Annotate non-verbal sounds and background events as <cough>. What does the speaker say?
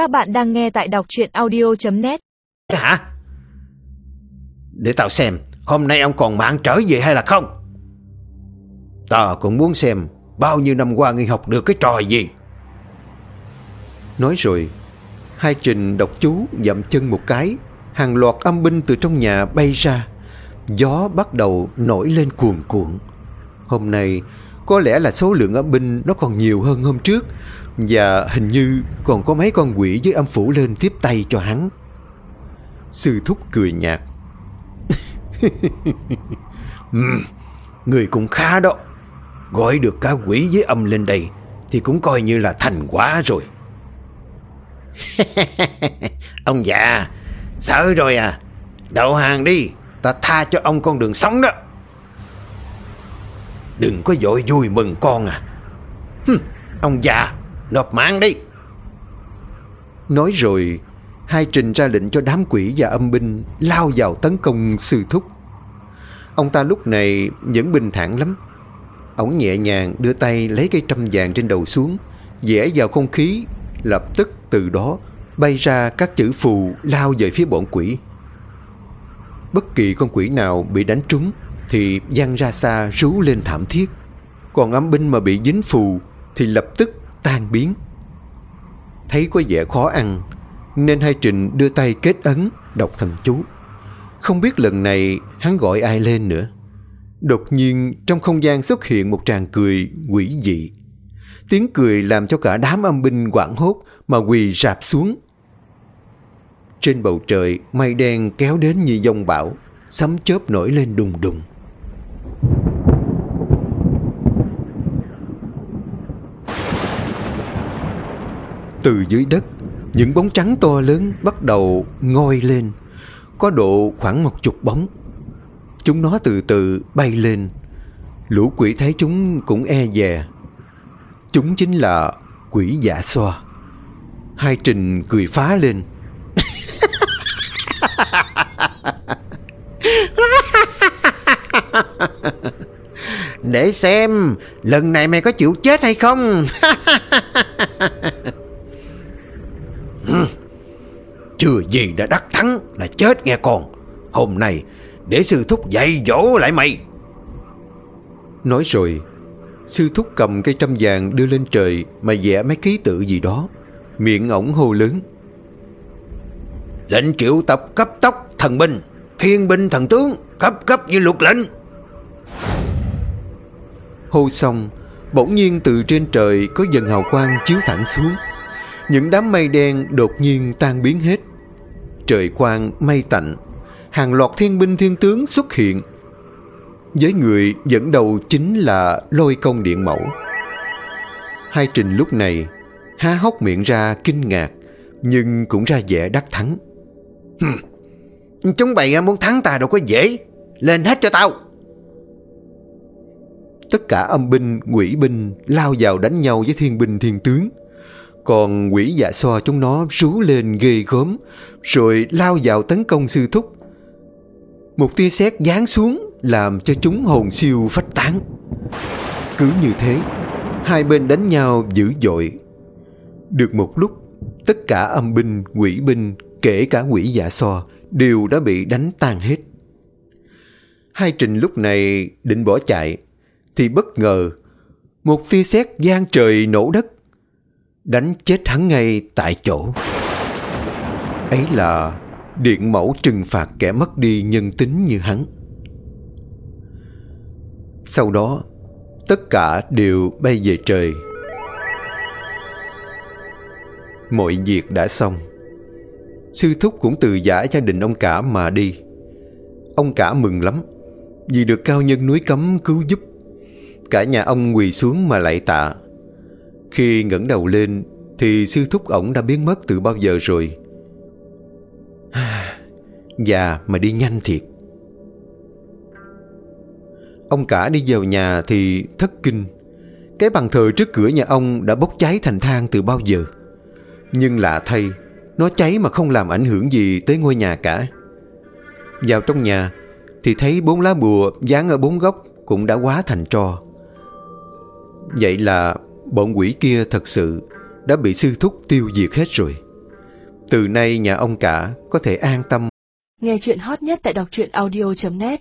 Các bạn đang nghe tại đọc chuyện audio.net Hả? Để tao xem, Hôm nay ông còn mạng trở về hay là không? Tao cũng muốn xem Bao nhiêu năm qua ngươi học được cái trò gì. Nói rồi, Hai trình độc chú dậm chân một cái, Hàng loạt âm binh từ trong nhà bay ra. Gió bắt đầu nổi lên cuồn cuộn. Hôm nay có lẽ là số lượng âm binh nó còn nhiều hơn hôm trước. Và hình như còn có mấy con quỷ với âm phủ lên tiếp tay cho hắn. Sư thúc cười nhạt. <laughs> Ừ, người cũng khá đó. Gọi được cả quỷ với âm lên đây Thì cũng coi như là thành quả rồi. <laughs> Ông già, Sợ rồi à. Đậu hàng đi, Ta tha cho ông con đường sống đó. Đừng có dội vui mừng con à. Hừm, Ông già Nộp mạng đi. Nói rồi Hai trình ra lệnh cho đám quỷ và âm binh Lao vào tấn công sư thúc. Ông ta lúc này vẫn bình thản lắm. Ông nhẹ nhàng đưa tay lấy cây trăm vàng trên đầu xuống vẽ vào không khí Lập tức từ đó bay ra các chữ phù lao về phía bọn quỷ. Bất kỳ con quỷ nào bị đánh trúng thì giang ra xa rú lên thảm thiết. Còn âm binh mà bị dính phù Thì lập tức tan biến. Thấy có vẻ khó ăn, Nên hai trình đưa tay kết ấn, Đọc thần chú. Không biết lần này hắn gọi ai lên nữa. Đột nhiên, trong không gian xuất hiện một tràng cười quỷ dị. Tiếng cười làm cho cả đám âm binh quảng hốt Mà quỳ rạp xuống. Trên bầu trời, mây đen kéo đến như dông bão, Sấm chớp nổi lên đùng đùng. Từ dưới đất, Những bóng trắng to lớn bắt đầu ngoi lên, Có độ khoảng một chục bóng. Chúng nó từ từ bay lên. Lũ quỷ thấy chúng cũng e dè. Chúng chính là quỷ giả xoa. Hai trình cười phá lên. <laughs> Để xem, Lần này mày có chịu chết hay không? <laughs> Chưa gì đã đắc thắng Là chết nghe con. Hôm nay để sư thúc dạy dỗ lại mày. Nói rồi Sư thúc cầm cây trăm vàng đưa lên trời Mà vẽ mấy ký tự gì đó. Miệng ổng hô lớn. Lệnh triệu tập cấp tốc thần binh Thiên binh thần tướng Cấp cấp như luật lệnh. Hô xong Bỗng nhiên từ trên trời Có dần hào quang chiếu thẳng xuống. Những đám mây đen đột nhiên tan biến hết Trời quang mây tạnh Hàng loạt thiên binh thiên tướng xuất hiện. Với người dẫn đầu chính là lôi công điện mẫu. Hai trình lúc này Há hốc miệng ra kinh ngạc Nhưng cũng ra vẻ đắc thắng. Chúng bày muốn thắng ta đâu có dễ Lên hết cho tao. Tất cả âm binh, quỷ binh lao vào đánh nhau với thiên binh thiên tướng. Còn quỷ dạ xoa chúng nó rú lên ghê gớm, rồi lao vào tấn công sư thúc. Một tia sét giáng xuống làm cho chúng hồn siêu phách tán. Cứ như thế, hai bên đánh nhau dữ dội. Được một lúc, tất cả âm binh, quỷ binh, kể cả quỷ dạ xoa đều đã bị đánh tan hết. Hai trình lúc này định bỏ chạy, thì bất ngờ một tia sét giang trời nổ đất đánh chết hắn ngay tại chỗ. Ấy là điện mẫu trừng phạt kẻ mất đi nhân tính như hắn. Sau đó, tất cả đều bay về trời. Mọi việc đã xong. Sư thúc cũng từ giả gia đình ông cả mà đi. Ông cả mừng lắm, vì được cao nhân núi cấm cứu giúp. Cả nhà ông quỳ xuống mà lạy tạ. Khi ngẩng đầu lên, Thì sư thúc ổng đã biến mất từ bao giờ rồi? <sighs> Dạ mà đi nhanh thiệt. Ông cả đi vào nhà thì thất kinh. Cái bàn thờ trước cửa nhà ông đã bốc cháy thành than từ bao giờ? Nhưng lạ thay, Nó cháy mà không làm ảnh hưởng gì tới ngôi nhà cả. Vào trong nhà Thì thấy bốn lá bùa dán ở bốn góc Cũng đã quá thành tro. Vậy là bọn quỷ kia thật sự đã bị sư thúc tiêu diệt hết rồi. Từ nay nhà ông cả có thể an tâm Nghe chuyện hot nhất tại đọc truyện audio.net